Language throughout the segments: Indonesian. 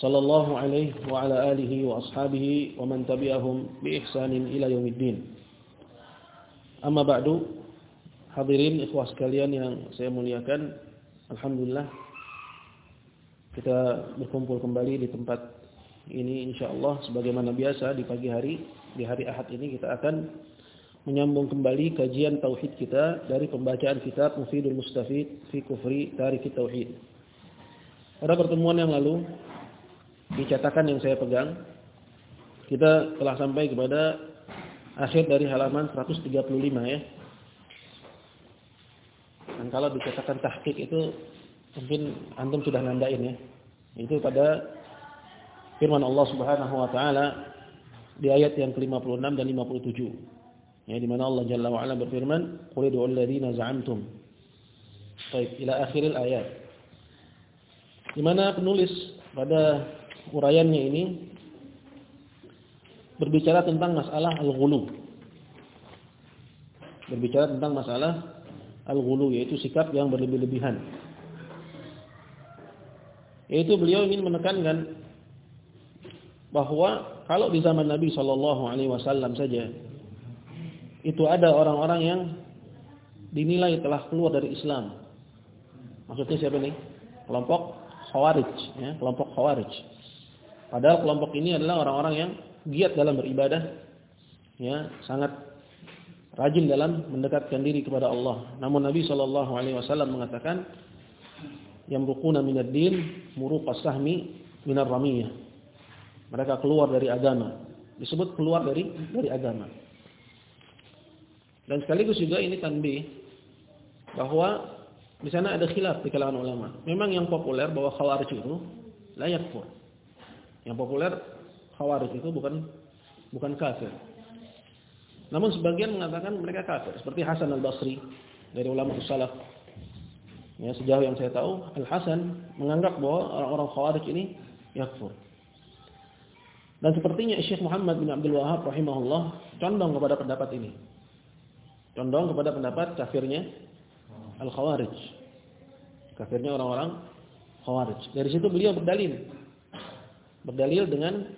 صلى الله عليه وعلى آله وأصحابه ومن تبعهم بإحسان إلى يوم الدين أما بعد hadirin ikhwah sekalian yang saya muliakan Alhamdulillah kita berkumpul kembali di tempat ini insyaallah sebagaimana biasa di pagi hari di hari Ahad ini kita akan menyambung kembali kajian tauhid kita dari pembacaan kitab Mufidul Mustafid fi Kufri Tarik Tauhid. Pada pertemuan yang lalu di cetakan yang saya pegang kita telah sampai kepada akhir dari halaman 135 ya. Dan kalau di cetakan tahqiq itu mungkin antum sudah nandain ya. Itu pada firman Allah Subhanahu wa taala di ayat yang ke-56 dan 57. Ya di mana Allah Jalla wa ala berfirman, "Qul ud'u alladziina za'amtum." Baik, ila akhiril ayat. Di mana penulis pada uraiannya ini berbicara tentang masalah al-ghulu. Berbicara tentang masalah al-ghulu yaitu sikap yang berlebih-lebihan. Yaitu beliau ingin menekankan bahwa kalau di zaman Nabi Shallallahu alaihi wasallam saja itu ada orang-orang yang dinilai telah keluar dari Islam. Maksudnya siapa nih? Kelompok Khawarij, ya, kelompok Khawarij. Padahal kelompok ini adalah orang-orang yang giat dalam beribadah, ya, sangat rajin dalam mendekatkan diri kepada Allah. Namun Nabi Shallallahu alaihi wasallam mengatakan yang rukuna minad din muruqas sahmi minar ramiyah. Mereka keluar dari agama. Disebut keluar dari dari agama. Dan sekaligus juga ini tanbih bahwa di sana ada khilaf di kalangan ulama. Memang yang populer bahwa khawarij itu layak pun. Yang populer khawarij itu bukan bukan kafir. Namun sebagian mengatakan mereka kafir, seperti Hasan al-Basri dari ulama salaf. Ya, sejauh yang saya tahu, Al-Hasan menganggap bahwa orang-orang khawarij ini yakfur. Dan sepertinya Syekh Muhammad bin Abdul Wahab rahimahullah condong kepada pendapat ini condong kepada pendapat kafirnya al-khawarij. Kafirnya orang-orang khawarij. Dari situ beliau berdalil. Berdalil dengan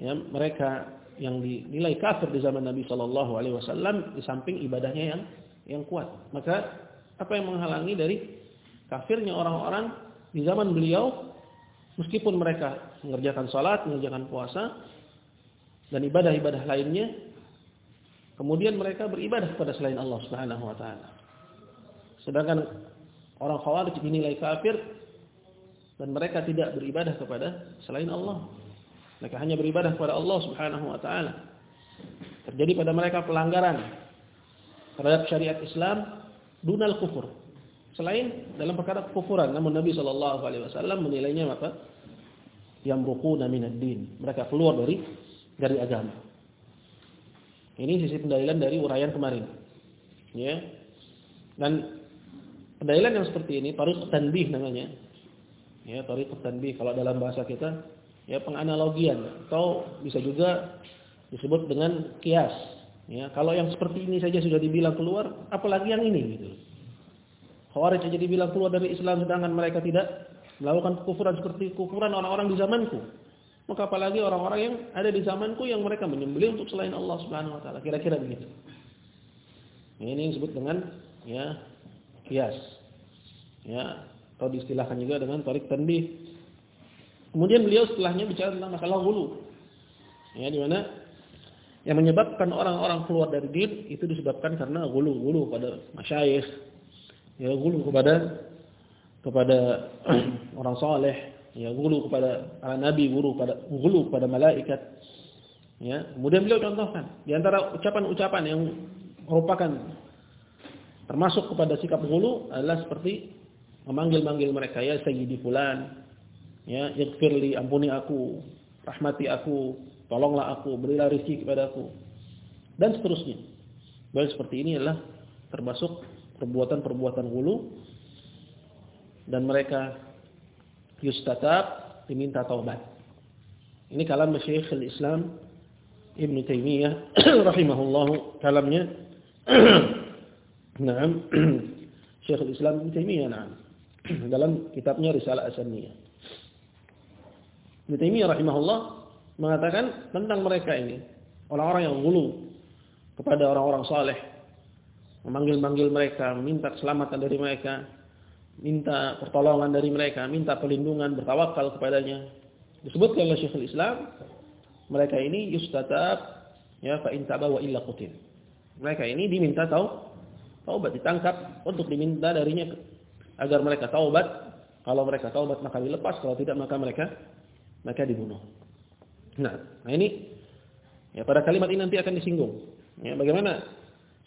ya, mereka yang dinilai kafir di zaman Nabi Shallallahu alaihi wasallam di samping ibadahnya yang yang kuat. Maka apa yang menghalangi dari kafirnya orang-orang di zaman beliau meskipun mereka mengerjakan salat, mengerjakan puasa dan ibadah-ibadah lainnya Kemudian mereka beribadah kepada selain Allah Subhanahu wa taala. Sedangkan orang Khawarij dinilai kafir dan mereka tidak beribadah kepada selain Allah. Mereka hanya beribadah kepada Allah Subhanahu wa taala. Terjadi pada mereka pelanggaran terhadap syariat Islam dunal kufur. Selain dalam perkara kekufuran, namun Nabi sallallahu alaihi wasallam menilainya apa? Yamruquna minad din. Mereka keluar dari dari agama. Ini sisi pendalilan dari uraian kemarin. Ya. Dan pendalilan yang seperti ini tarik tanbih namanya. Ya, tarik tanbih kalau dalam bahasa kita ya penganalogian atau bisa juga disebut dengan kias. Ya, kalau yang seperti ini saja sudah dibilang keluar, apalagi yang ini gitu. Khawarij saja dibilang keluar dari Islam sedangkan mereka tidak melakukan kekufuran seperti kekufuran orang-orang di zamanku. Maka apalagi orang-orang yang ada di zamanku yang mereka menyembelih untuk selain Allah Subhanahu wa taala. Kira-kira begitu. Ini disebut dengan ya kias. Ya, atau diistilahkan juga dengan tarik tanbih. Kemudian beliau setelahnya bicara tentang masalah hulu. Ya, di mana yang menyebabkan orang-orang keluar dari din itu disebabkan karena gulu-gulu pada masyayikh. Ya, gulu kepada kepada orang saleh, ya gulu kepada para nabi, guru pada gulu kepada malaikat. Ya, kemudian beliau contohkan di antara ucapan-ucapan yang merupakan termasuk kepada sikap gulu adalah seperti memanggil-manggil mereka ya sayyidi fulan, Ya, yaghfirli, ampuni aku, rahmati aku, tolonglah aku, berilah rezeki kepadaku. Dan seterusnya. Baik seperti ini adalah termasuk perbuatan-perbuatan hulu dan mereka yustatab diminta taubat. Ini kalam Syekhul Islam Ibn Taimiyah rahimahullah kalamnya Naam Syekhul Islam Ibn Taimiyah naam dalam kitabnya Risalah Asaniyah. Ibn Taimiyah rahimahullah mengatakan tentang mereka ini orang-orang yang gulu kepada orang-orang saleh memanggil-manggil mereka, minta keselamatan dari mereka, minta pertolongan dari mereka, minta perlindungan, bertawakal kepadanya. Disebutkan oleh Syekhul Islam, mereka ini yustatab ya fa in wa illa qutil. Mereka ini diminta tahu taubat ditangkap untuk diminta darinya agar mereka taubat. Kalau mereka taubat maka dilepas, kalau tidak maka mereka mereka dibunuh. Nah, nah ini ya pada kalimat ini nanti akan disinggung. Ya, bagaimana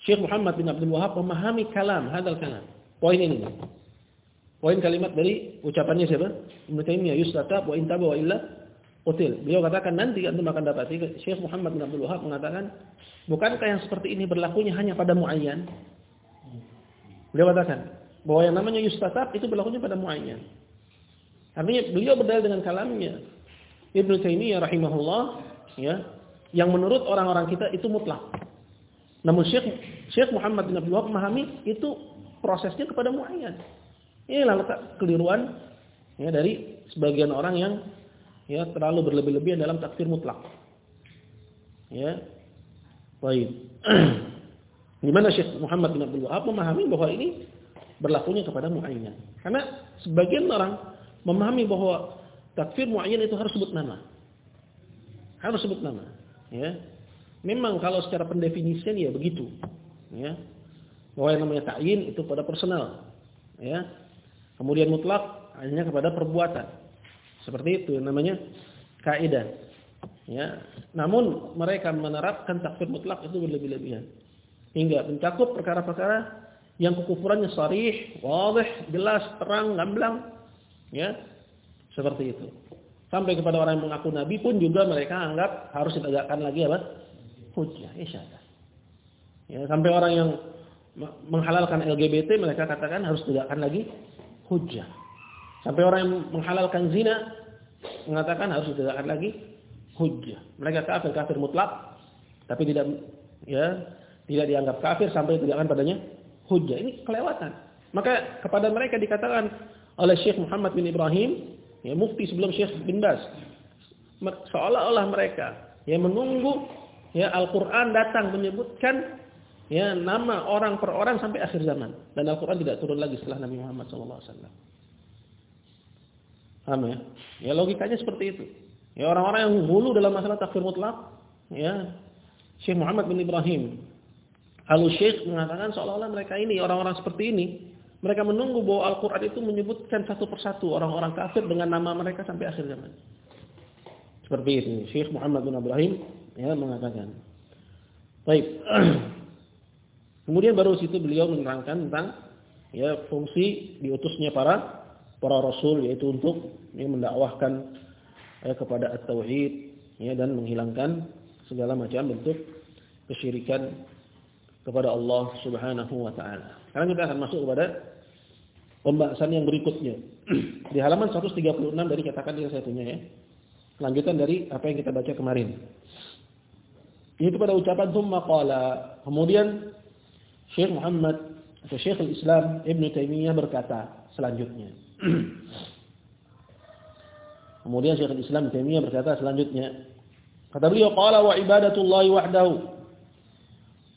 Syekh Muhammad bin Abdul Wahab memahami kalam hadal kalam. Poin ini. Poin kalimat dari ucapannya siapa? Ibnu Taimiyah yustatab wa intaba wa illa util. Beliau katakan nanti antum akan dapati Syekh Muhammad bin Abdul Wahab mengatakan, bukankah yang seperti ini berlakunya hanya pada muayyan? Beliau katakan bahwa yang namanya yustatab itu berlakunya pada muayyan. Artinya beliau berdalil dengan kalamnya. Ibnu Taimiyah rahimahullah ya, yang menurut orang-orang kita itu mutlak. Namun Syekh Syekh Muhammad bin Abdul Wahab memahami itu prosesnya kepada muayyan. Inilah letak keliruan ya dari sebagian orang yang ya terlalu berlebih-lebihan dalam takfir mutlak. Ya. Baik. Di mana Syekh Muhammad bin Abdul Wahab memahami bahwa ini berlakunya kepada muayyan. Karena sebagian orang memahami bahwa takfir muayyan itu harus sebut nama. Harus sebut nama, ya. Memang kalau secara pendefinisian ya begitu, ya. Bahwa yang namanya ta'yin itu pada personal, ya. Kemudian mutlak hanya kepada perbuatan. Seperti itu namanya kaidah. Ya. Namun mereka menerapkan takfir mutlak itu berlebih-lebihan. Hingga mencakup perkara-perkara yang kekufurannya sarih, wadih, jelas, terang, gamblang. Ya. Seperti itu. Sampai kepada orang yang mengaku nabi pun juga mereka anggap harus ditegakkan lagi apa? Hujjah, isyarat. Ya, sampai orang yang menghalalkan LGBT mereka katakan harus ditegakkan lagi hujjah. Sampai orang yang menghalalkan zina mengatakan harus ditegakkan lagi hujjah. Mereka kafir kafir mutlak tapi tidak ya tidak dianggap kafir sampai ditegakkan padanya hujjah. Ini kelewatan. Maka kepada mereka dikatakan oleh Syekh Muhammad bin Ibrahim, ya mufti sebelum Syekh bin Bas, seolah-olah mereka yang menunggu ya Al-Qur'an datang menyebutkan ya nama orang per orang sampai akhir zaman dan Al-Qur'an tidak turun lagi setelah Nabi Muhammad sallallahu alaihi wasallam. Ya? Ya logikanya seperti itu. Ya orang-orang yang hulu dalam masalah takfir mutlak, ya Syekh Muhammad bin Ibrahim Al-Syekh mengatakan seolah-olah mereka ini orang-orang seperti ini mereka menunggu bahwa Al-Quran itu menyebutkan satu persatu orang-orang kafir dengan nama mereka sampai akhir zaman. Seperti itu. Syekh Muhammad bin Ibrahim ya mengatakan. Baik. Kemudian baru situ beliau menerangkan tentang ya fungsi diutusnya para para rasul yaitu untuk ya, mendakwahkan ya, kepada at-tauhid ya dan menghilangkan segala macam bentuk kesyirikan kepada Allah Subhanahu wa taala. Sekarang kita akan masuk kepada pembahasan yang berikutnya. Di halaman 136 dari katakan yang saya punya ya. Lanjutan dari apa yang kita baca kemarin. Ini pada ucapan thumma qala. Kemudian Syekh Muhammad atau Syekh Islam Ibn Taimiyah berkata selanjutnya. Kemudian Syekh Islam Taimiyah berkata selanjutnya. Kata beliau qala wa ibadatullahi wahdahu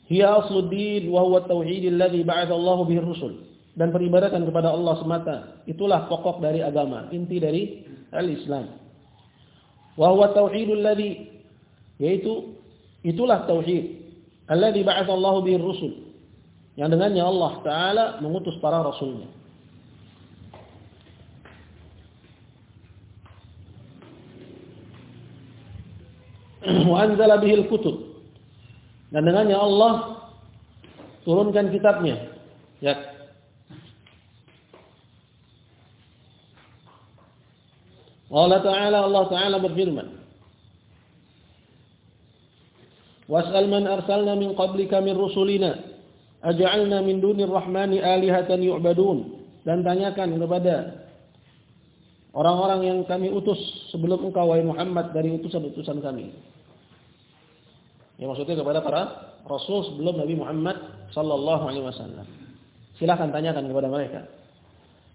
hiya asluddin wa huwa at-tauhid alladhi ba'atha Allah bihi rusul dan peribadatan kepada Allah semata itulah pokok dari agama inti dari al-Islam wa huwa tauhidul ladzi yaitu itulah tauhid alladzi ba'atha Allah bihi rusul yang dengannya Allah Ta'ala mengutus para rasulnya. Wa anzala bihil kutub. Dan dengannya Allah turunkan kitabnya. Ya. Allah Ta'ala Allah Ta'ala berfirman. Was'al man arsalna min qablika min rusulina aj'alna min dunir rahmani alihatan yu'badun dan tanyakan kepada orang-orang yang kami utus sebelum engkau wahai Muhammad dari utusan-utusan kami. Ya maksudnya kepada para rasul sebelum Nabi Muhammad sallallahu alaihi wasallam. Silakan tanyakan kepada mereka.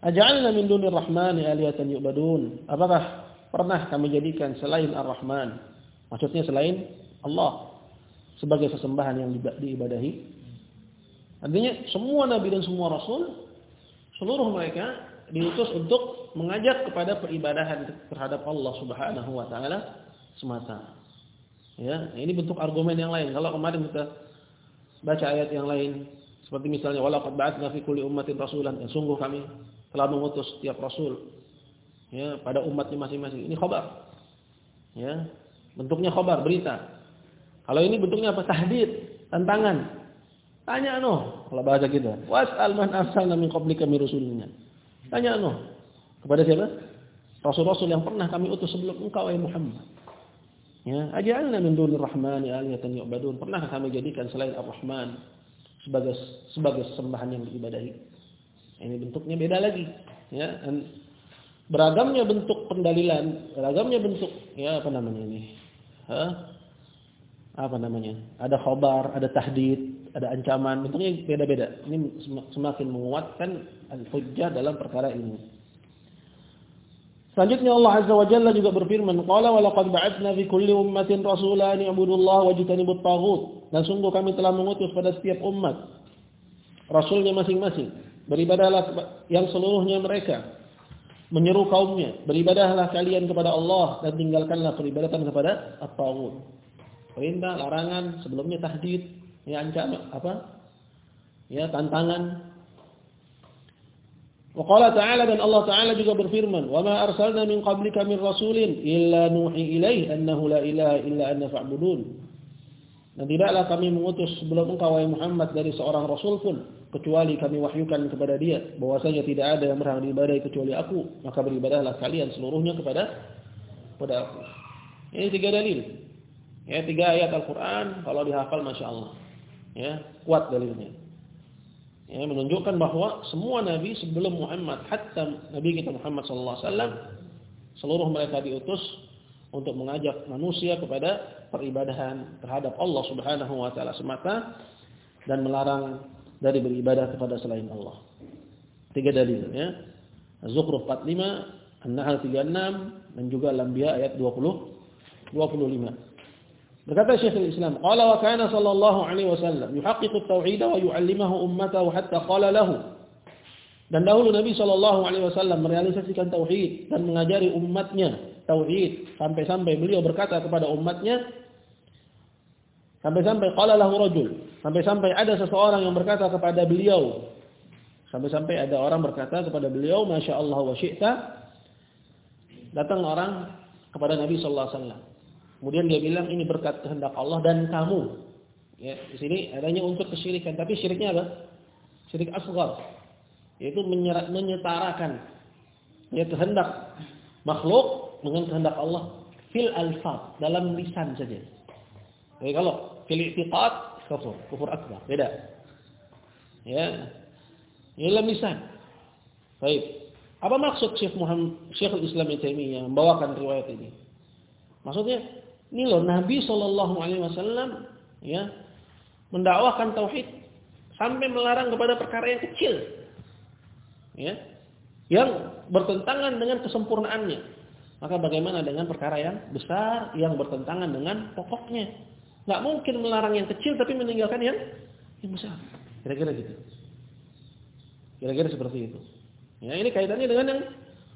Aj'alna min dunir rahmani alihatan yu'badun? Apakah pernah kami jadikan selain Ar-Rahman? Maksudnya selain Allah sebagai sesembahan yang diibadahi. Artinya semua nabi dan semua rasul seluruh mereka diutus untuk mengajak kepada peribadahan terhadap Allah Subhanahu wa taala semata. Ya, ini bentuk argumen yang lain. Kalau kemarin kita baca ayat yang lain seperti misalnya walaqad ba'atsna fi kulli ummatin rasulan, ya, sungguh kami telah mengutus setiap rasul ya pada umatnya masing-masing. Ini khabar. Ya, bentuknya khabar, berita. Kalau ini bentuknya apa? Tahdid, tantangan. Tanya no, kalau bahasa kita. Was'al man arsalna min qablika min rusulina. Tanya no. Kepada siapa? Rasul-rasul yang pernah kami utus sebelum engkau wahai Muhammad. Ya, aj'alna min dunir rahmani alihatan yu'badun. Pernah kami jadikan selain Ar-Rahman sebagai sebagai sembahan yang diibadahi. Ini bentuknya beda lagi, ya. Dan beragamnya bentuk pendalilan, beragamnya bentuk ya apa namanya ini? Hah? Apa namanya? Ada khobar, ada tahdid, ada ancaman, bentuknya beda-beda. Ini semakin menguatkan al-hujjah dalam perkara ini. Selanjutnya Allah Azza wa Jalla juga berfirman, "Qala wa laqad ba'atsna fi kulli ummatin rasulan ya'budullaha wa yajtanibut taghut." Dan sungguh kami telah mengutus pada setiap umat rasulnya masing-masing. Beribadahlah yang seluruhnya mereka menyeru kaumnya, beribadahlah kalian kepada Allah dan tinggalkanlah peribadatan kepada at-taghut. Perintah, larangan, sebelumnya tahdid, ya ancaman apa? Ya tantangan. Wa ta'ala dan Allah Ta'ala juga berfirman, "Wa ma arsalna min qablika min rasulin illa nuhi ilaihi annahu la ilaha illa anna fa'budun." Dan tidaklah kami mengutus sebelum engkau wahai Muhammad dari seorang rasul pun kecuali kami wahyukan kepada dia bahwasanya tidak ada yang berhak diibadahi kecuali aku, maka beribadahlah kalian seluruhnya kepada kepada aku. Ini tiga dalil. Ya, tiga ayat Al-Qur'an kalau dihafal Masya Allah ya kuat dalilnya ya menunjukkan bahwa semua nabi sebelum Muhammad hatta nabi kita Muhammad sallallahu alaihi wasallam seluruh mereka diutus untuk mengajak manusia kepada peribadahan terhadap Allah Subhanahu wa taala semata dan melarang dari beribadah kepada selain Allah. Tiga dalil ya. Az-Zukhruf 45, An-Nahl 36 dan juga Al-Anbiya ayat 20 25. Berkata Syekh Islam, qala wa kana sallallahu alaihi wasallam yuhaqqiqu at-tauhid wa yu'allimuhu ummatahu hatta qala lahu. Dan dahulu Nabi sallallahu alaihi wasallam merealisasikan tauhid dan mengajari umatnya tauhid sampai-sampai beliau berkata kepada umatnya sampai-sampai qala lahu rajul, sampai-sampai ada seseorang yang berkata kepada beliau sampai-sampai ada orang berkata kepada beliau masyaallah wa syi'ta datang orang kepada Nabi sallallahu alaihi wasallam Kemudian dia bilang ini berkat kehendak Allah dan kamu. Ya, di sini adanya unsur kesyirikan, tapi syiriknya apa? Syirik asghar. Yaitu menyetarakan ya kehendak makhluk dengan kehendak Allah fil alfaz dalam lisan saja. Jadi kalau fil i'tiqad kufur, kufur akbar, beda. Ya. Ini dalam lisan. Baik. Apa maksud Syekh Muhammad Syekh Islam Ibnu Taimiyah membawakan riwayat ini? Maksudnya ini loh Nabi Shallallahu Alaihi Wasallam ya mendakwahkan tauhid sampai melarang kepada perkara yang kecil, ya, yang bertentangan dengan kesempurnaannya. Maka bagaimana dengan perkara yang besar yang bertentangan dengan pokoknya? Gak mungkin melarang yang kecil tapi meninggalkan yang yang besar. Kira-kira gitu. Kira-kira seperti itu. Ya, ini kaitannya dengan yang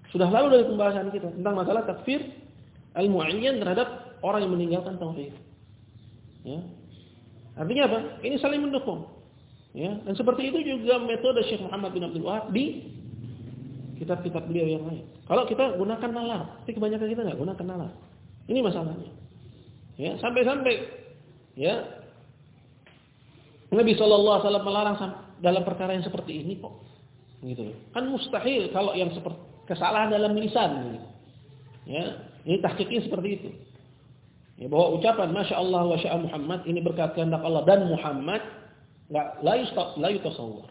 sudah lalu dari pembahasan kita tentang masalah takfir al-mu'ayyan terhadap orang yang meninggalkan tauhid. Ya. Artinya apa? Ini saling mendukung. Ya, dan seperti itu juga metode Syekh Muhammad bin Abdul Wahab di kitab-kitab beliau yang lain. Kalau kita gunakan nalar, tapi kebanyakan kita nggak gunakan nalar. Ini masalahnya. Ya, sampai-sampai ya Nabi Shallallahu Alaihi Wasallam melarang dalam perkara yang seperti ini kok, gitu. Kan mustahil kalau yang seperti kesalahan dalam lisan, gitu. Ya, ini tahqiqnya seperti itu. Ya, bahwa ucapan Masya Allah wa sya'a Muhammad ini berkat kehendak Allah dan Muhammad nggak la yutasawwar.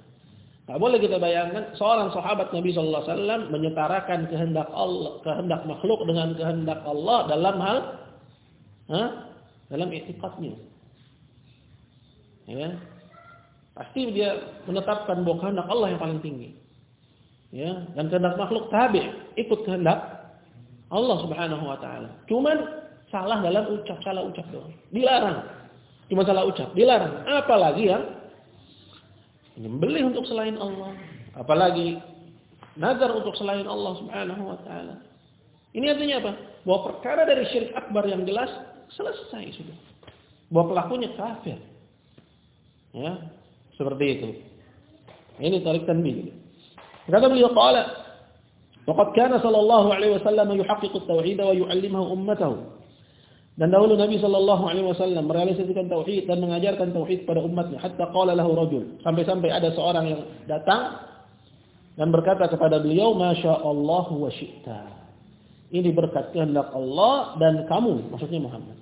Nggak boleh kita bayangkan seorang sahabat Nabi Sallallahu Alaihi Wasallam menyetarakan kehendak Allah, kehendak makhluk dengan kehendak Allah dalam hal, ha? dalam etikatnya. Ya, pasti dia menetapkan bahwa kehendak Allah yang paling tinggi. Ya, dan kehendak makhluk tabi ikut kehendak Allah Subhanahu wa taala. Cuman salah dalam ucap, salah ucap doang. Dilarang. Cuma salah ucap, dilarang. Apalagi yang menyembelih untuk selain Allah, apalagi nazar untuk selain Allah Subhanahu wa taala. Ini artinya apa? Bahwa perkara dari syirik akbar yang jelas selesai sudah. Bahwa pelakunya kafir. Ya, seperti itu. Ini tarik tanbih. Kata beliau qala Waqad kana sallallahu alaihi wasallam yuhaqqiqu at-tauhid wa yu'allimuhu ummatahu. Dan dahulu Nabi sallallahu alaihi wasallam merealisasikan tauhid dan mengajarkan tauhid pada umatnya hatta qala lahu rajul. Sampai-sampai ada seorang yang datang dan berkata kepada beliau, "Masya Allah wa syi'ta." Ini berkat kehendak Allah dan kamu, maksudnya Muhammad.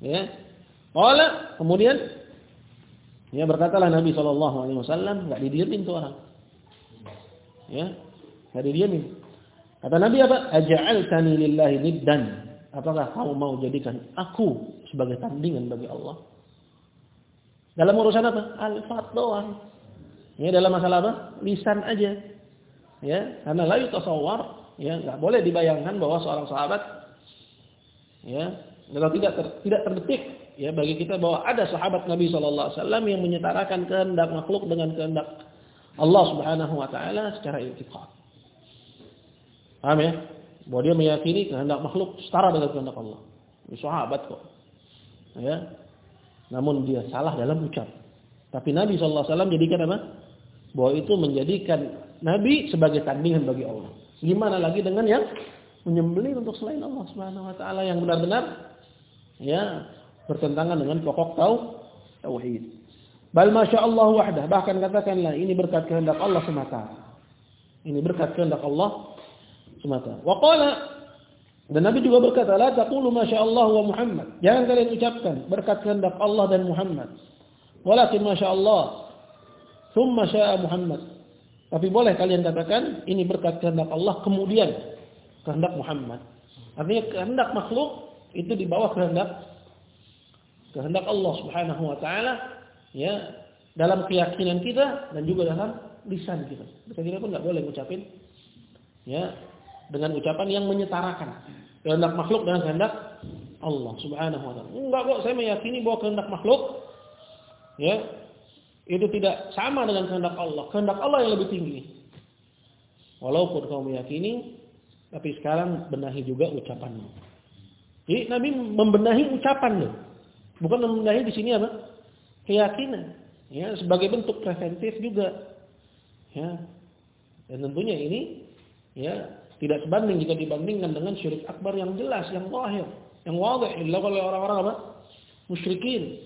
Ya. Qala, kemudian ya berkatalah Nabi sallallahu alaihi wasallam, enggak didiamin tuh orang. Ya, Enggak didiamin. Kata Nabi apa? Aja'altani lillahi niddan. Apakah kamu mau jadikan aku sebagai tandingan bagi Allah? Dalam urusan apa? Al-fat doang. Ya, dalam masalah apa? Lisan aja. Ya, karena la yutasawwar, ya, enggak boleh dibayangkan bahwa seorang sahabat ya, kalau tidak ter, tidak terdetik ya bagi kita bahwa ada sahabat Nabi sallallahu alaihi wasallam yang menyetarakan kehendak makhluk dengan kehendak Allah Subhanahu wa taala secara i'tiqad. Paham ya? Bahwa dia meyakini kehendak makhluk setara dengan kehendak Allah. Ini sahabat kok. Ya. Namun dia salah dalam ucap. Tapi Nabi SAW jadikan apa? Bahwa itu menjadikan Nabi sebagai tandingan bagi Allah. Gimana lagi dengan yang menyembelih untuk selain Allah Subhanahu wa taala yang benar-benar ya bertentangan dengan pokok tau tauhid. Bal masya Allah wahdah. Bahkan katakanlah ini berkat kehendak Allah semata. Ini berkat kehendak Allah semata. Wa qala dan Nabi juga berkata, "La taqulu Allah wa Muhammad." Jangan kalian ucapkan berkat kehendak Allah dan Muhammad. Walakin Allah, thumma syaa Muhammad. Tapi boleh kalian katakan ini berkat kehendak Allah kemudian kehendak Muhammad. Artinya kehendak makhluk itu di bawah kehendak kehendak Allah Subhanahu wa taala ya dalam keyakinan kita dan juga dalam lisan kita. Kita pun boleh ngucapin ya dengan ucapan yang menyetarakan kehendak makhluk dengan kehendak Allah Subhanahu wa taala. Enggak kok saya meyakini bahwa kehendak makhluk ya itu tidak sama dengan kehendak Allah. Kehendak Allah yang lebih tinggi. Walaupun kau meyakini tapi sekarang benahi juga ucapanmu. Jadi Nabi membenahi ucapan loh. Bukan membenahi di sini apa? Keyakinan. Ya, sebagai bentuk preventif juga. Ya. Dan tentunya ini ya tidak sebanding jika dibandingkan dengan syirik akbar yang jelas, yang zahir, yang wadih dilakukan oleh orang-orang apa? Musyrikin.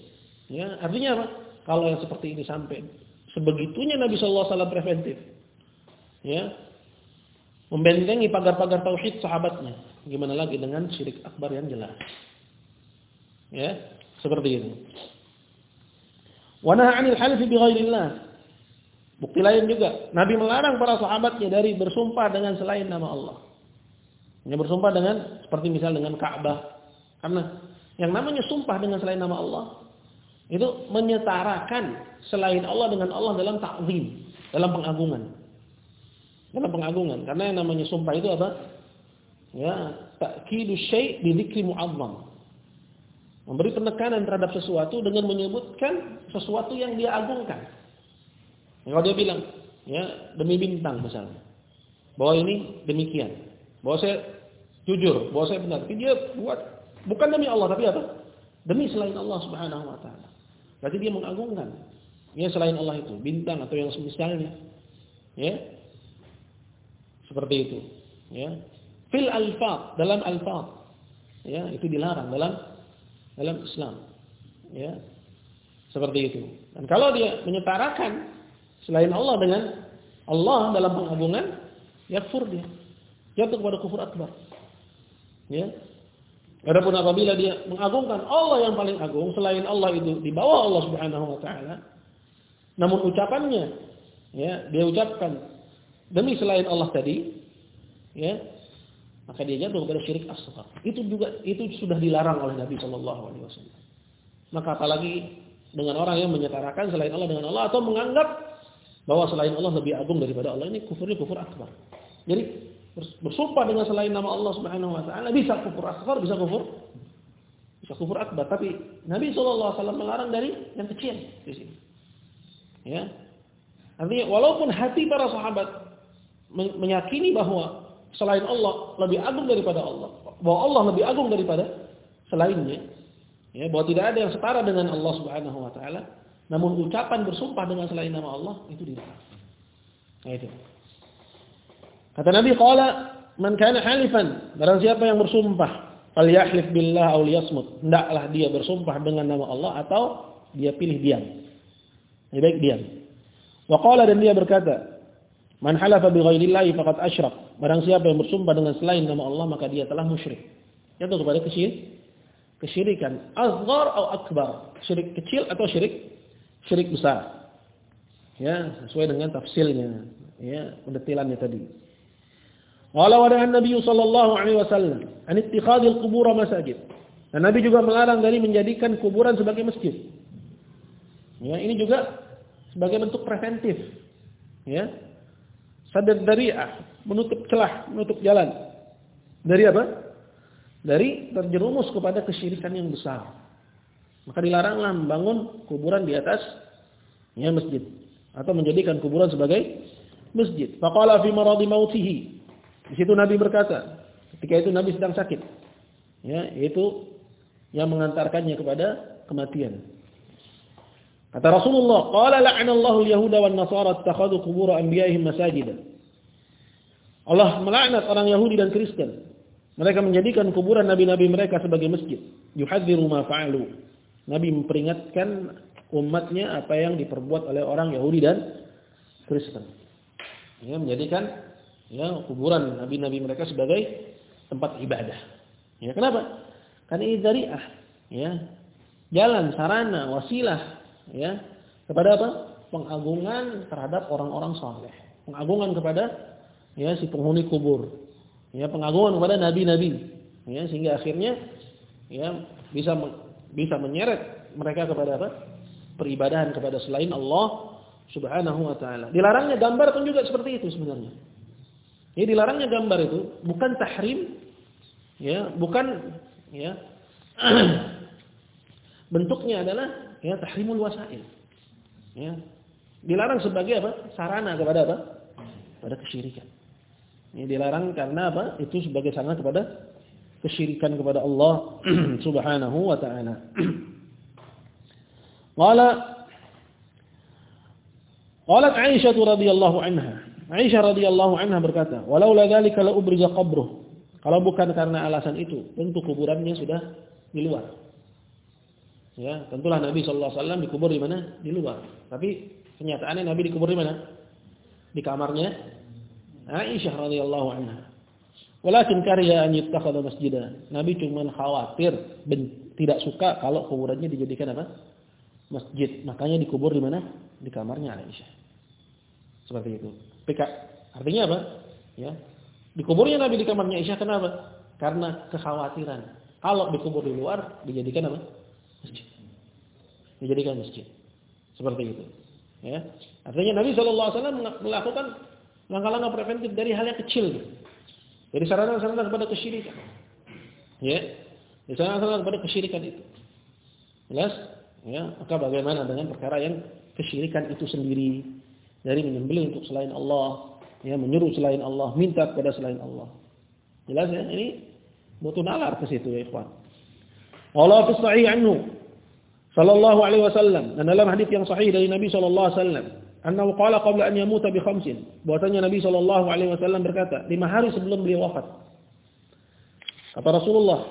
Ya, artinya apa? Kalau yang seperti ini sampai sebegitunya Nabi sallallahu alaihi wasallam preventif. Ya. Membentengi pagar-pagar tauhid sahabatnya. Gimana lagi dengan syirik akbar yang jelas? Ya, seperti itu. Wa nahaa 'anil halfi bi ghairillah. Bukti lain juga, Nabi melarang para sahabatnya dari bersumpah dengan selain nama Allah. Ini bersumpah dengan seperti misal dengan Ka'bah. Karena yang namanya sumpah dengan selain nama Allah itu menyetarakan selain Allah dengan Allah dalam takzim, dalam pengagungan. Dalam pengagungan. Karena yang namanya sumpah itu apa? Ya, ta'kidu syai' bi dzikri mu'azzam. Memberi penekanan terhadap sesuatu dengan menyebutkan sesuatu yang dia agungkan. Kalau dia bilang, ya demi bintang misalnya, bahwa ini demikian, bahwa saya jujur, bahwa saya benar. Tapi dia buat bukan demi Allah tapi apa? Demi selain Allah Subhanahu Wa Taala. Berarti dia mengagungkan, ya selain Allah itu bintang atau yang semisalnya, ya seperti itu, ya. Fil alfat dalam alfat, ya itu dilarang dalam dalam Islam, ya seperti itu. Dan kalau dia menyetarakan selain Allah dengan Allah dalam pengagungan, yakfur dia. Jatuh kepada kufur akbar. Ya. Adapun apabila dia mengagungkan Allah yang paling agung selain Allah itu di bawah Allah Subhanahu wa taala, namun ucapannya ya, dia ucapkan demi selain Allah tadi, ya, maka dia jatuh kepada syirik asghar. Itu juga itu sudah dilarang oleh Nabi Shallallahu alaihi wasallam. Maka apalagi dengan orang yang menyetarakan selain Allah dengan Allah atau menganggap bahwa selain Allah lebih agung daripada Allah ini kufurnya kufur akbar. Jadi bersumpah dengan selain nama Allah Subhanahu wa taala bisa kufur akbar, bisa kufur bisa kufur akbar, tapi Nabi sallallahu alaihi wasallam melarang dari yang kecil di sini. Ya. Artinya walaupun hati para sahabat meyakini bahwa selain Allah lebih agung daripada Allah. Bahwa Allah lebih agung daripada selainnya. Ya, bahwa tidak ada yang setara dengan Allah Subhanahu wa taala. Namun ucapan bersumpah dengan selain nama Allah itu dilarang. Nah itu. Kata Nabi qala man kana halifan, barang siapa yang bersumpah, falyahlif billah aw liyasmut. Hendaklah dia bersumpah dengan nama Allah atau dia pilih diam. Lebih baik diam. Wa qala dan dia berkata, man halafa bi ghairillahi faqad asyrak. Barang siapa yang bersumpah dengan selain nama Allah maka dia telah musyrik. Jatuh kepada kesyirik, kesyirikan asghar atau akbar, syirik kecil atau syirik syirik besar. Ya, sesuai dengan tafsirnya, ya, pendetilannya tadi. Wala wadahan Nabi sallallahu alaihi wasallam an ittikhadil qubur masajid. Dan Nabi juga melarang dari menjadikan kuburan sebagai masjid. Ya, ini juga sebagai bentuk preventif. Ya. Sadad dari'ah, menutup celah, menutup jalan. Dari apa? Dari terjerumus kepada kesyirikan yang besar. Maka dilaranglah membangun kuburan di atas ya masjid atau menjadikan kuburan sebagai masjid. Faqala fi maradi mautihi. Di situ Nabi berkata, ketika itu Nabi sedang sakit. Ya, yaitu yang mengantarkannya kepada kematian. Kata Rasulullah, "Qala la'anallahu al-yahuda wan nasara ittakhadhu qubur anbiya'ihim masajida." Allah melaknat orang Yahudi dan Kristen. Mereka menjadikan kuburan nabi-nabi mereka sebagai masjid. Yuhadziru ma fa'alu. Nabi memperingatkan umatnya apa yang diperbuat oleh orang Yahudi dan Kristen. Ya, menjadikan ya kuburan nabi-nabi mereka sebagai tempat ibadah. Ya, kenapa? Karena ini dariah, ya. Jalan, sarana, wasilah, ya. Kepada apa? Pengagungan terhadap orang-orang soleh. Pengagungan kepada ya si penghuni kubur. Ya, pengagungan kepada nabi-nabi. Ya, sehingga akhirnya ya bisa bisa menyeret mereka kepada apa? peribadahan kepada selain Allah Subhanahu wa taala. Dilarangnya gambar pun juga seperti itu sebenarnya. Ya, dilarangnya gambar itu bukan tahrim ya, bukan ya bentuknya adalah ya tahrimul wasail. Ya. Dilarang sebagai apa? sarana kepada apa? pada kesyirikan. Ini dilarang karena apa? Itu sebagai sarana kepada kesyirikan kepada Allah Subhanahu wa taala. Qala Qalat Aisyah radhiyallahu anha. Aisyah radhiyallahu anha berkata, "Walaula dzalika la ubriza qabruh." Kalau bukan karena alasan itu, tentu kuburannya sudah di luar. Ya, tentulah Nabi sallallahu alaihi wasallam dikubur di mana? Di luar. Tapi kenyataannya Nabi dikubur di mana? Di kamarnya Aisyah radhiyallahu anha. Walakin karya an yuttakhadha masjidah. Nabi cuma khawatir tidak suka kalau kuburannya dijadikan apa? Masjid. Makanya dikubur di mana? Di kamarnya Aisyah. Seperti itu. PK. Artinya apa? Ya. Dikuburnya Nabi di kamarnya Aisyah kenapa? Karena kekhawatiran. Kalau dikubur di luar dijadikan apa? Masjid. Dijadikan masjid. Seperti itu. Ya. Artinya Nabi SAW melakukan Langkah-langkah preventif dari hal yang kecil. Dari sarana-sarana kepada kesyirikan. Ya. Dari sarana-sarana kepada kesyirikan itu. Jelas? Ya, maka bagaimana dengan perkara yang kesyirikan itu sendiri dari menyembelih untuk selain Allah, ya menyuruh selain Allah, minta kepada selain Allah. Jelas ya? Ini butuh nalar ke situ ya, ikhwan. Allah fi sahih anhu sallallahu alaihi wasallam dan dalam hadis yang sahih dari Nabi sallallahu alaihi wasallam annahu qala qabla an yamuta bi khamsin. Bahwasanya Nabi sallallahu alaihi wasallam berkata, lima hari sebelum beliau wafat. Kata Rasulullah,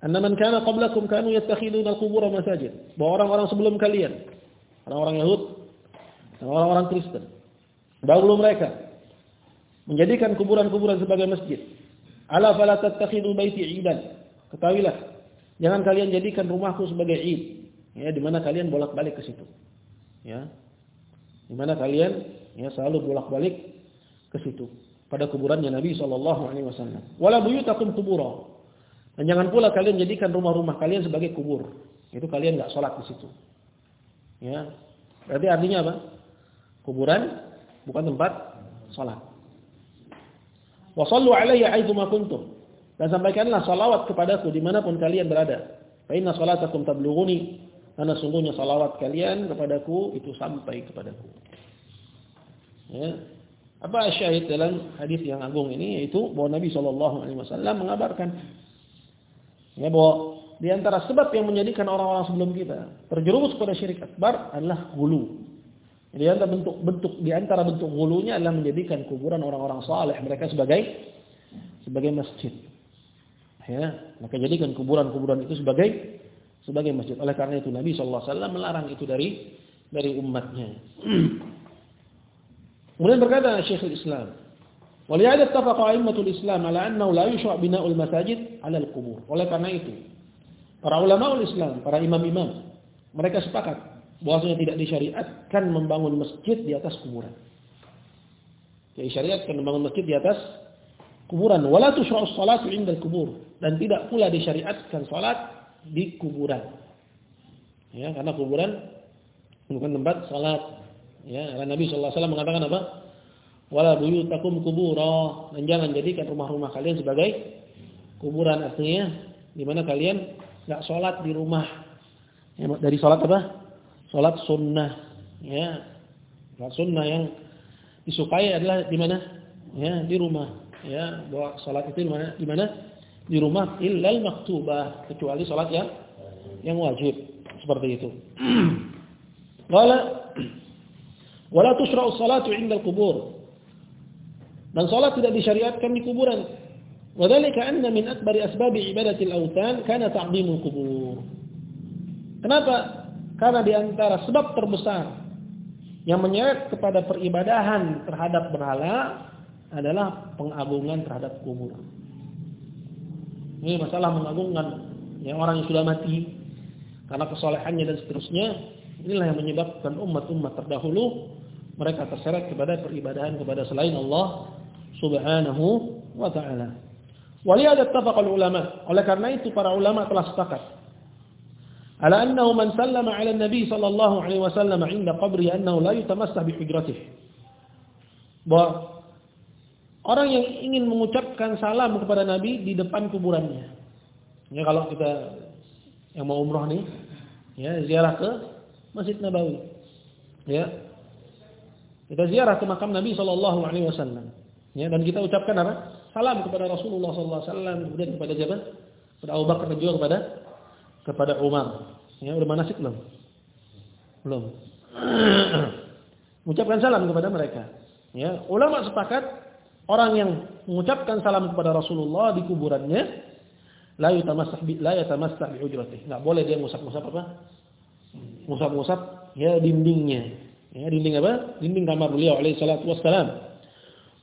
"Anna man kana qablakum kanu yattakhiduna al-qubur masajid." Bahwa orang-orang sebelum kalian, orang-orang Yahud orang-orang Kristen, dahulu mereka menjadikan kuburan-kuburan sebagai masjid. Ala fala tattakhidu baiti 'idan. Ketahuilah, jangan kalian jadikan rumahku sebagai id. Ya, di mana kalian bolak-balik ke situ. Ya. Di mana kalian ya selalu bolak-balik ke situ pada kuburannya Nabi sallallahu alaihi wasallam. Wala buyutakum qubura. Dan jangan pula kalian jadikan rumah-rumah kalian sebagai kubur. Itu kalian enggak salat di situ. Ya. Berarti artinya apa? Kuburan bukan tempat salat. Wa sallu alayya aitsuma kuntum. Dan sampaikanlah salawat kepadaku di mana pun kalian berada. Fa inna salatakum tablughuni. Karena sungguhnya salawat kalian kepadaku itu sampai kepadaku. Ya. Apa syahid dalam hadis yang agung ini yaitu bahwa Nabi Shallallahu Alaihi Wasallam mengabarkan ya bahwa di antara sebab yang menjadikan orang-orang sebelum kita terjerumus pada syirik akbar adalah hulu. Di antara bentuk bentuk di antara bentuk hulunya adalah menjadikan kuburan orang-orang saleh mereka sebagai sebagai masjid. Ya, maka jadikan kuburan-kuburan itu sebagai sebagai masjid. Oleh karena itu Nabi Wasallam melarang itu dari dari umatnya. Kemudian berkata Syekhul Islam, "Walihada ittafaqa a'immatul Islam ala annahu la yushra' bina'ul masajid 'ala al-qubur." Oleh karena itu, para ulama Islam, para imam-imam, mereka sepakat bahwasanya tidak disyariatkan membangun masjid di atas kuburan. Tidak disyariatkan membangun masjid di atas kuburan. Wala tushra'us salatu 'inda al-qubur dan tidak pula disyariatkan salat di kuburan. Ya, karena kuburan bukan tempat salat. Ya, karena Nabi sallallahu alaihi wasallam mengatakan apa? Wala buyutakum kubura dan jangan jadikan rumah-rumah kalian sebagai kuburan artinya di mana kalian enggak sholat di rumah. Ya, dari sholat apa? Sholat sunnah. Ya, sholat sunnah yang disukai adalah di mana? Ya, di rumah. Ya, bahwa sholat itu di mana? Di mana? Di rumah illal maktubah kecuali sholat yang yang wajib seperti itu. Wala Wala tusra'u salatu 'inda al-qubur. Dan salat tidak disyariatkan di kuburan. Wadhalika anna min akbari asbabi ibadatil awthan kana ta'dhimul qubur. Kenapa? Karena di antara sebab terbesar yang menyeret kepada peribadahan terhadap berhala adalah pengagungan terhadap kubur. Ini masalah mengagungkan yang orang yang sudah mati karena kesolehannya dan seterusnya. Inilah yang menyebabkan umat-umat terdahulu mereka terseret kepada peribadahan kepada selain Allah Subhanahu wa taala. Walihada ittafaqal ulama. Oleh karena itu para ulama telah sepakat ala annahu man sallama ala nabi sallallahu alaihi wasallam 'inda qabri annahu la yutamassah bi hujratih. Bahwa orang yang ingin mengucapkan salam kepada nabi di depan kuburannya. Ya kalau kita yang mau umroh nih ya ziarah ke Masjid Nabawi. Ya, kita ziarah ke makam Nabi Shallallahu Alaihi Wasallam. Ya, dan kita ucapkan apa? Salam kepada Rasulullah Sallallahu Alaihi Wasallam, kemudian kepada siapa? Kepada Abu Bakar dan juga kepada kepada Umar. Ya, udah manasik belum? Belum. Mengucapkan salam kepada mereka. Ya, ulama sepakat orang yang mengucapkan salam kepada Rasulullah di kuburannya la yutamassah bi la yatamassah bi hujratih. Enggak boleh dia ngusap-ngusap apa? Ngusap-ngusap ya dindingnya. Ya, dinding apa? Dinding kamar beliau alaihi salatu wassalam.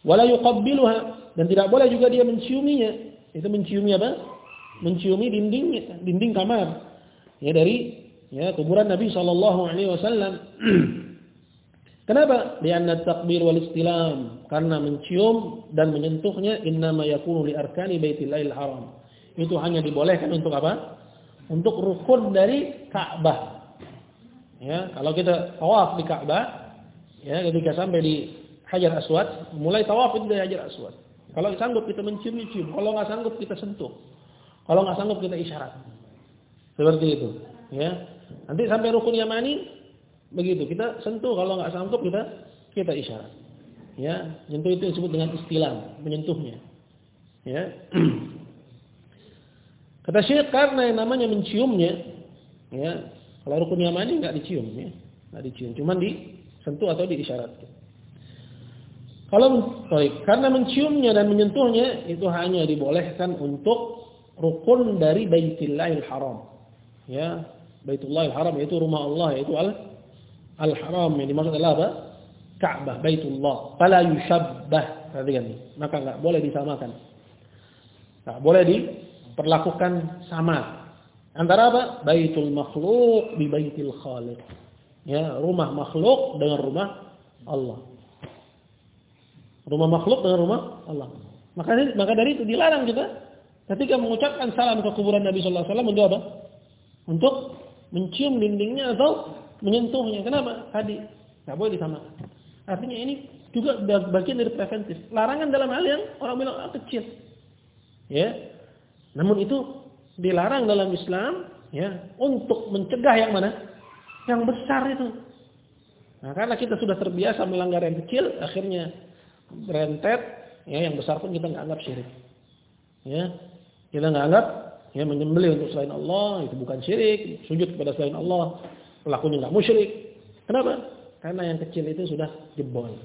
Wala yuqabbiluha dan tidak boleh juga dia menciuminya. Itu menciumi apa? Menciumi dinding dinding kamar. Ya dari ya kuburan Nabi sallallahu alaihi wasallam. Kenapa? Lianna takbir wal istilam. Karena mencium dan menyentuhnya innama yakunu li arkani baitillahil haram. Itu hanya dibolehkan untuk apa? Untuk rukun dari Ka'bah. Ya, kalau kita tawaf di Ka'bah, ya ketika sampai di Hajar Aswad, mulai tawaf itu dari Hajar Aswad. Kalau sanggup kita mencium-cium, kalau nggak sanggup kita sentuh. Kalau nggak sanggup kita isyarat. Seperti itu, ya. Nanti sampai rukun Yamani begitu, kita sentuh, kalau nggak sanggup kita kita isyarat. Ya, menyentuh itu disebut dengan istilah, menyentuhnya. Ya. Kata Syekh karena yang namanya menciumnya, ya, kalau rukun yamani nggak dicium ya, nggak dicium, cuma disentuh atau diisyaratkan. Kalau baik, karena menciumnya dan menyentuhnya itu hanya dibolehkan untuk rukun dari Baitillahil Haram. Ya, Baitullahil Haram yaitu rumah Allah yaitu al al Haram yang dimaksud adalah apa? Ka'bah, Baitullah. Fala yushabbah. Perhatikan Maka enggak boleh disamakan. Tak boleh diperlakukan sama. Antara apa? Baitul makhluk di baitil khaliq. Ya, rumah makhluk dengan rumah Allah. Rumah makhluk dengan rumah Allah. Maka maka dari itu dilarang kita ketika mengucapkan salam ke kuburan Nabi sallallahu alaihi wasallam untuk apa? Untuk mencium dindingnya atau menyentuhnya. Kenapa? Tadi tidak boleh disamakan. Artinya ini juga bagian dari preventif. Larangan dalam hal yang orang bilang ah, kecil. Ya. Namun itu dilarang dalam Islam ya untuk mencegah yang mana? Yang besar itu. Nah, karena kita sudah terbiasa melanggar yang kecil, akhirnya berentet, ya yang besar pun kita nggak anggap syirik. Ya. Kita nggak anggap ya menyembelih untuk selain Allah itu bukan syirik, sujud kepada selain Allah pelakunya nggak musyrik. Kenapa? Karena yang kecil itu sudah jebol.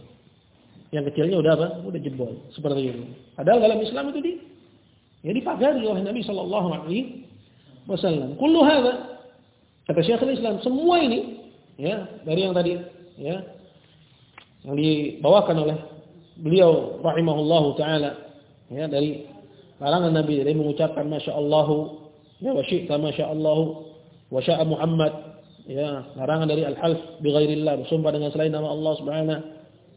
Yang kecilnya udah apa? Udah jebol. Seperti itu. Padahal dalam Islam itu di ya dipagari oleh Nabi Shallallahu Alaihi Wasallam. Kullu hadza kata Syekhul Islam semua ini ya dari yang tadi ya yang dibawakan oleh beliau rahimahullahu taala ya dari larangan Nabi dari mengucapkan masya Allah ya wa syi'ta masya Allah wa sya'a Muhammad ya larangan dari al-half bi ghairillah bersumpah dengan selain nama Allah Subhanahu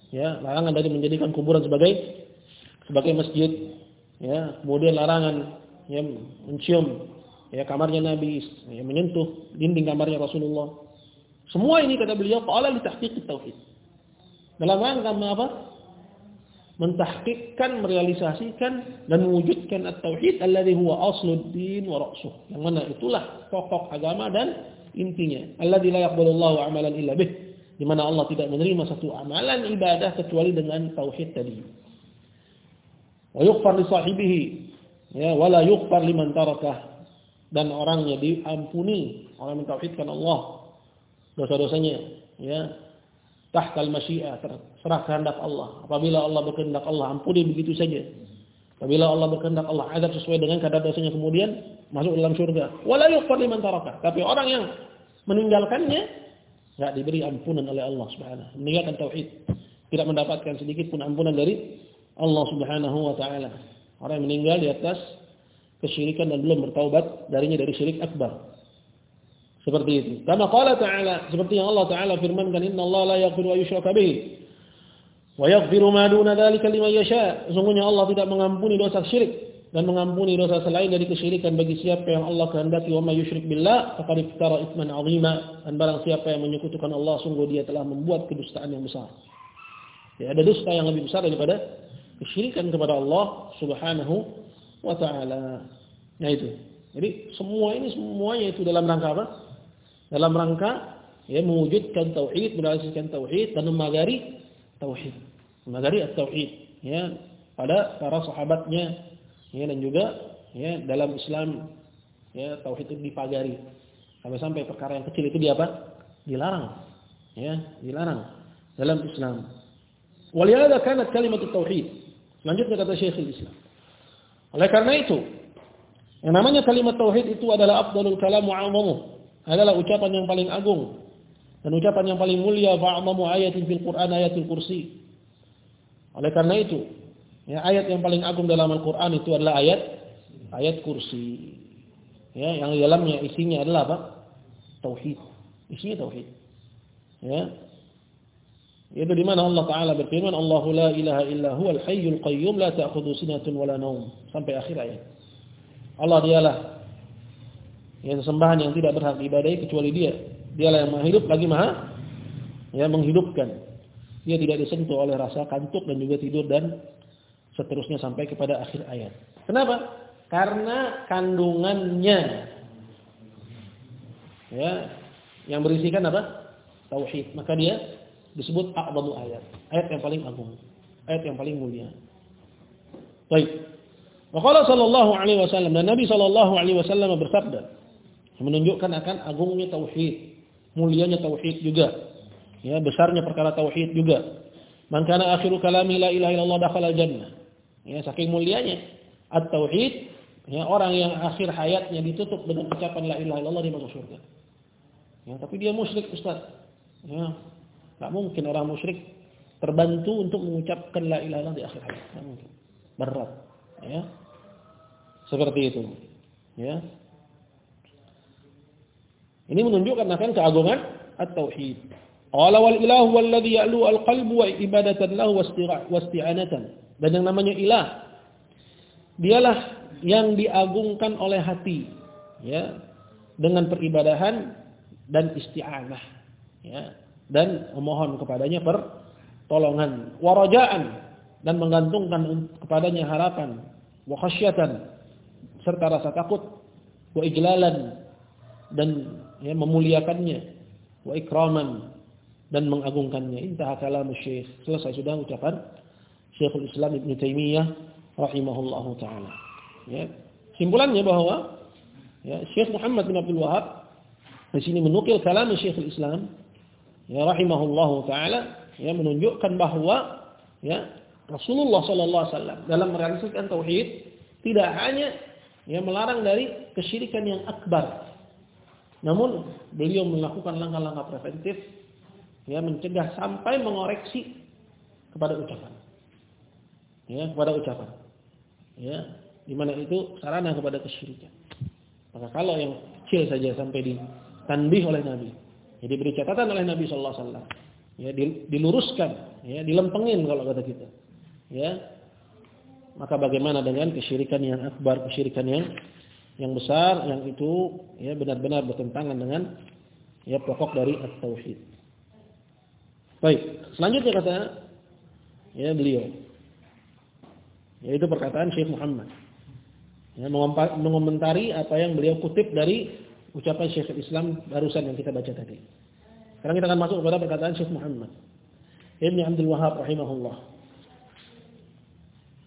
ya larangan dari menjadikan kuburan sebagai sebagai masjid ya kemudian larangan ya mencium ya kamarnya Nabi ya menyentuh dinding kamarnya Rasulullah. Semua ini kata beliau qala li tahqiq tauhid. Dalam rangka apa? Mentahqiqkan merealisasikan dan mewujudkan at-tauhid alladhi huwa asluddin wa ra'suh. Yang mana itulah pokok agama dan intinya. Alladzi la yaqbalullahu amalan illa. Di mana Allah tidak menerima satu amalan ibadah kecuali dengan tauhid tadi. Wa yughfar li sahibihi ya wala yughfar liman tarakah dan orangnya diampuni orang mentauhidkan Allah dosa-dosanya ya tahtal masyiah terserah kehendak Allah apabila Allah berkehendak Allah ampuni begitu saja apabila Allah berkehendak Allah azab sesuai dengan kadar dosanya kemudian masuk dalam surga. Wala yughfar tapi orang yang meninggalkannya enggak diberi ampunan oleh Allah Subhanahu meninggalkan tauhid. Tidak mendapatkan sedikit pun ampunan dari Allah Subhanahu wa taala. Orang yang meninggal di atas kesyirikan dan belum bertaubat darinya dari syirik akbar. Seperti itu. Kama qala ta'ala seperti yang Allah taala firmankan inna Allah la yaghfiru an yushraka wa yaghfiru ma duna dzalika liman yasha sesungguhnya Allah tidak mengampuni dosa syirik dan mengampuni dosa selain dari kesyirikan bagi siapa yang Allah kehendaki wa may yusyrik billah faqad iftara itsman 'azima dan barang siapa yang menyekutukan Allah sungguh dia telah membuat kedustaan yang besar. Ya, ada dusta yang lebih besar daripada kesyirikan kepada Allah Subhanahu wa taala. Nah itu. Jadi semua ini semuanya itu dalam rangka apa? Dalam rangka ya mewujudkan tauhid, merealisasikan tauhid dan memagari tauhid. Memagari at-tauhid ya pada para sahabatnya ya dan juga ya dalam Islam ya tauhid itu dipagari sampai-sampai perkara yang kecil itu di apa? Dilarang ya dilarang dalam Islam. Walihada kanat kalimat tauhid. Selanjutnya kata Syekhul Islam. Oleh karena itu yang namanya kalimat tauhid itu adalah afdalul kalam mu'azzamuh adalah ucapan yang paling agung dan ucapan yang paling mulia fa'amamu ayatin fil Qur'an ayatul kursi oleh karena itu Ya, ayat yang paling agung dalam Al-Qur'an itu adalah ayat ayat kursi. Ya, yang di dalamnya isinya adalah apa? Tauhid. Isinya tauhid. Ya. Itu di mana Allah Taala berfirman, "Allahu la ilaha illa huwal hayyul qayyum la ta'khudhu sinatun wala naum." Sampai akhir ayat. Allah dialah yang sembahan yang tidak berhak diibadahi kecuali Dia. Dialah yang Maha hidup lagi Maha ya menghidupkan. Dia tidak disentuh oleh rasa kantuk dan juga tidur dan seterusnya sampai kepada akhir ayat. Kenapa? Karena kandungannya ya yang berisikan apa? Tauhid. Maka dia disebut a'dhamu ayat. Ayat yang paling agung. Ayat yang paling mulia. Baik. Waqala sallallahu alaihi wasallam dan Nabi sallallahu alaihi wasallam bersabda menunjukkan akan agungnya tauhid, mulianya tauhid juga. Ya, besarnya perkara tauhid juga. Man kana akhiru kalami la ilaha illallah dakhala jannah. Ya, saking mulianya at-tauhid, ya orang yang akhir hayatnya ditutup dengan ucapan la ilaha illallah dia masuk surga. Ya, tapi dia musyrik Ustaz. Ya, enggak mungkin orang musyrik terbantu untuk mengucapkan la ilaha illallah di akhir hayat. Enggak mungkin. Berat. Ya. Seperti itu. Ya. Ini menunjukkan akan keagungan at-tauhid. Qala wal ilahu walladhi ya'lu al-qalbu wa ibadatan lahu wasti'anatan. Dan yang namanya ilah dialah yang diagungkan oleh hati ya dengan peribadahan dan isti'anah ya dan memohon kepadanya pertolongan warajaan dan menggantungkan kepadanya harapan wa khasyatan serta rasa takut wa ijlalan dan ya, memuliakannya. Wa ikraman. Dan mengagungkannya. Intah kalamu syekh. Selesai sudah ucapan Syekhul Islam Ibn Taimiyah rahimahullahu taala. Ya. Simpulannya bahwa ya Syekh Muhammad bin Abdul Wahab di sini menukil kalam Syekhul Islam ya rahimahullahu taala ya menunjukkan bahwa ya Rasulullah sallallahu dalam merealisasikan tauhid tidak hanya ya melarang dari kesyirikan yang akbar namun beliau melakukan langkah-langkah preventif ya mencegah sampai mengoreksi kepada ucapan. Ya, kepada ucapan. Ya, di mana itu sarana kepada kesyirikan. Maka kalau yang kecil saja sampai ditanbih oleh Nabi, jadi ya beri catatan oleh Nabi sallallahu alaihi wasallam. Ya, diluruskan, ya, dilempengin kalau kata kita. Ya. Maka bagaimana dengan kesyirikan yang akbar, kesyirikan yang yang besar yang itu ya benar-benar bertentangan dengan ya pokok dari at-tauhid. Baik, selanjutnya kata ya beliau yaitu perkataan Syekh Muhammad. Ya, mengomentari apa yang beliau kutip dari ucapan Syekh Islam barusan yang kita baca tadi. Sekarang kita akan masuk kepada perkataan Syekh Muhammad. Ibn Abdul Wahab rahimahullah.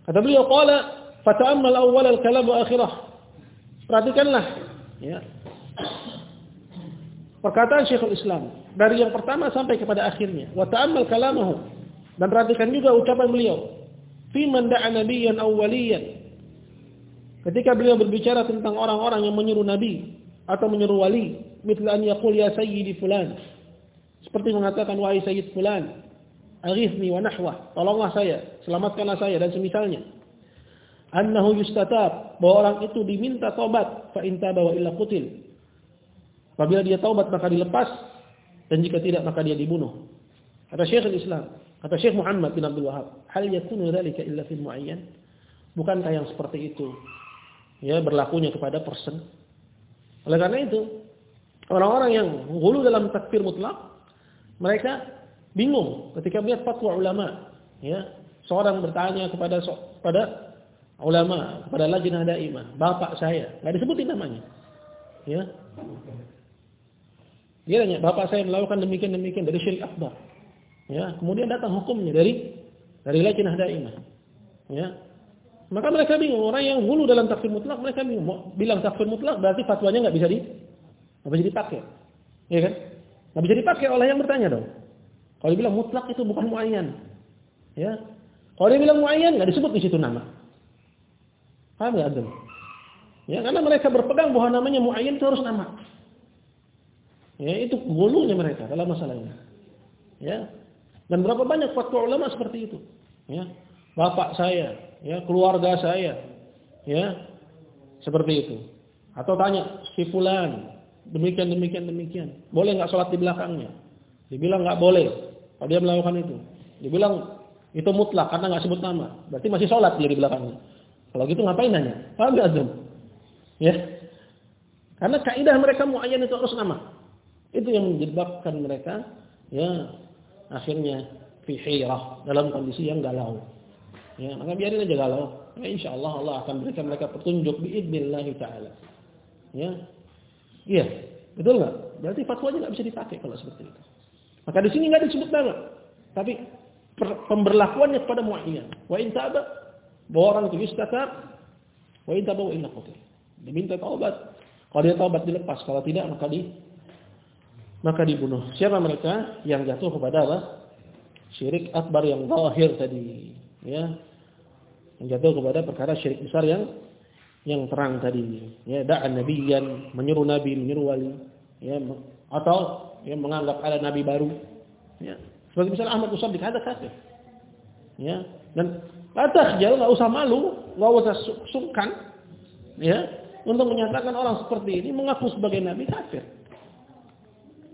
Kata beliau, "Qala fata'ammal awwal al-kalam wa akhirah." Perhatikanlah ya. Perkataan Syekhul Islam dari yang pertama sampai kepada akhirnya. Wa ta'ammal kalamahu. Dan perhatikan juga ucapan beliau. Fi man da'a nabiyyan aw. Ketika beliau berbicara tentang orang-orang yang menyuruh nabi atau menyuruh wali, mithla an yaqul ya sayyidi fulan. Seperti mengatakan wahai sayyid fulan, aghithni wa nahwa, tolonglah saya, selamatkanlah saya dan semisalnya annahu yustatab bahwa orang itu diminta tobat fa in taba illa qutil. Apabila dia taubat maka dilepas dan jika tidak maka dia dibunuh. Kata Syekh Islam, kata Syekh Muhammad bin Abdul Wahab, hal yakunu dzalika illa fil muayyan? Bukankah yang seperti itu ya berlakunya kepada person? Oleh karena itu, orang-orang yang hulu dalam takfir mutlak, mereka bingung ketika melihat fatwa ulama, ya. Seorang bertanya kepada pada ulama, kepada lajnah daimah, bapak saya, nggak disebutin namanya. Ya. Dia tanya, bapak saya melakukan demikian demikian dari syirik akbar. Ya, kemudian datang hukumnya dari dari lajnah daimah. Ya. Maka mereka bingung, orang yang hulu dalam takfir mutlak mereka bingung. Mau bilang takfir mutlak berarti fatwanya nggak bisa di nggak bisa dipakai. Ya kan? Nggak bisa dipakai oleh yang bertanya dong. Kalau dibilang mutlak itu bukan muayyan. Ya. Kalau dia bilang muayyan nggak disebut di situ nama. Paham nggak antum? Ya, karena mereka berpegang bahwa namanya muayyan itu harus nama. Ya, itu gulunya mereka dalam masalah ini. Ya. Dan berapa banyak fatwa ulama seperti itu. Ya. Bapak saya, ya, keluarga saya, ya. Seperti itu. Atau tanya si fulan, demikian demikian demikian. Boleh nggak sholat di belakangnya? Dibilang nggak boleh. Kalau dia melakukan itu, dibilang itu mutlak karena nggak sebut nama. Berarti masih sholat dia di belakangnya. Kalau gitu ngapain nanya? Paham gak Azam? Ya. Karena kaidah mereka muayyan itu harus nama. Itu yang menyebabkan mereka ya akhirnya fi hayrah dalam kondisi yang galau. Ya, maka biarin aja galau. Ya, insyaallah Allah akan berikan mereka petunjuk biidznillah taala. Ya. Iya, betul nggak? Berarti fatwanya nggak bisa dipakai kalau seperti itu. Maka di sini nggak disebut nama, tapi pemberlakuannya kepada muayyan. Wa in ta'aba bahwa orang itu yustatab wa in tabu illa qutil. Diminta taubat. Kalau dia taubat dilepas, kalau tidak maka di maka dibunuh. Siapa mereka yang jatuh kepada apa? Syirik akbar yang zahir tadi, ya. Yang jatuh kepada perkara syirik besar yang yang terang tadi, ya, da'an nabiyyan, menyuruh nabi, menyuruh wali, ya, atau yang menganggap ada nabi baru, ya. Seperti misalnya Ahmad Usaid ada kafir. Ya, dan Kata jauh nggak usah malu, nggak usah sungkan. ya, untuk menyatakan orang seperti ini mengaku sebagai nabi kafir.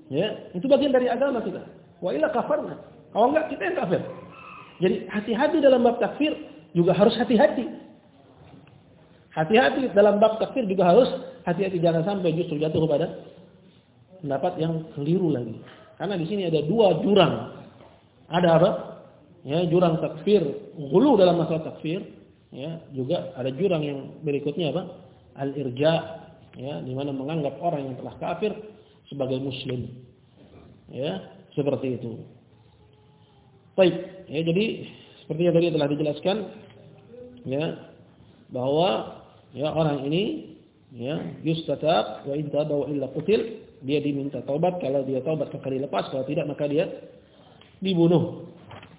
Ya, itu bagian dari agama kita. Wa illa kafarna. Kalau enggak kita yang kafir. Jadi hati-hati dalam bab takfir juga harus hati-hati. Hati-hati dalam bab takfir juga harus hati-hati jangan sampai justru jatuh kepada pendapat yang keliru lagi. Karena di sini ada dua jurang. Ada apa? Ya, jurang takfir, gulu dalam masalah takfir, ya, juga ada jurang yang berikutnya apa? Al-irja, ya, di mana menganggap orang yang telah kafir sebagai muslim. Ya, seperti itu. Baik, ya jadi seperti yang tadi telah dijelaskan ya bahwa ya orang ini ya yustatab wa in taba wa illa qutil dia diminta taubat kalau dia taubat maka dilepas kalau tidak maka dia dibunuh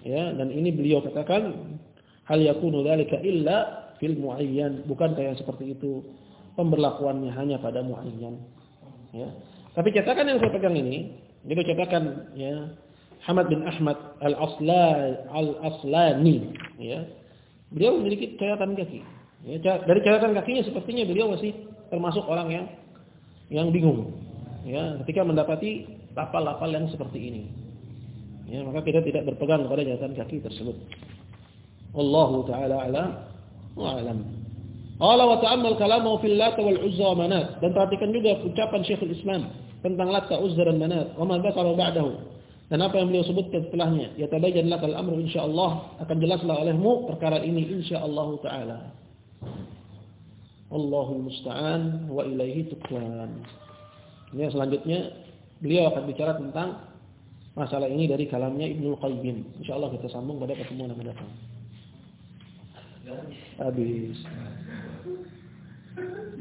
ya dan ini beliau katakan hal yakunu dzalika illa fil muayyan bukankah yang seperti itu pemberlakuannya hanya pada muayyan ya tapi cetakan yang saya pegang ini, itu cetakan ya Hamad bin Ahmad Al-Asla Al-Aslani ya. Beliau memiliki catatan kaki. Ya, dari catatan kakinya sepertinya beliau masih termasuk orang yang yang bingung ya ketika mendapati lafal-lafal yang seperti ini. Ya, maka kita tidak berpegang kepada catatan kaki tersebut. Wallahu taala ala wa alam. Allah wa ta'ammal kalamahu fil Lat wal Uzza wa Manat dan perhatikan juga ucapan Syekhul Islam tentang Lat, Uzza dan Manat. Wa ma dzakara ba'dahu. Dan apa yang beliau sebutkan setelahnya, ya tabayyan lakal amru insyaallah akan jelaslah olehmu perkara ini insyaallah taala. Allahul musta'an wa ilaihi tuklan. Ini selanjutnya beliau akan bicara tentang masalah ini dari kalamnya Ibnu Qayyim. Insyaallah kita sambung pada pertemuan yang mendatang. Habis.